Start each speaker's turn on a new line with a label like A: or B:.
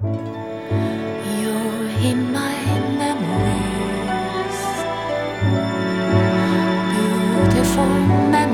A: beautiful memories.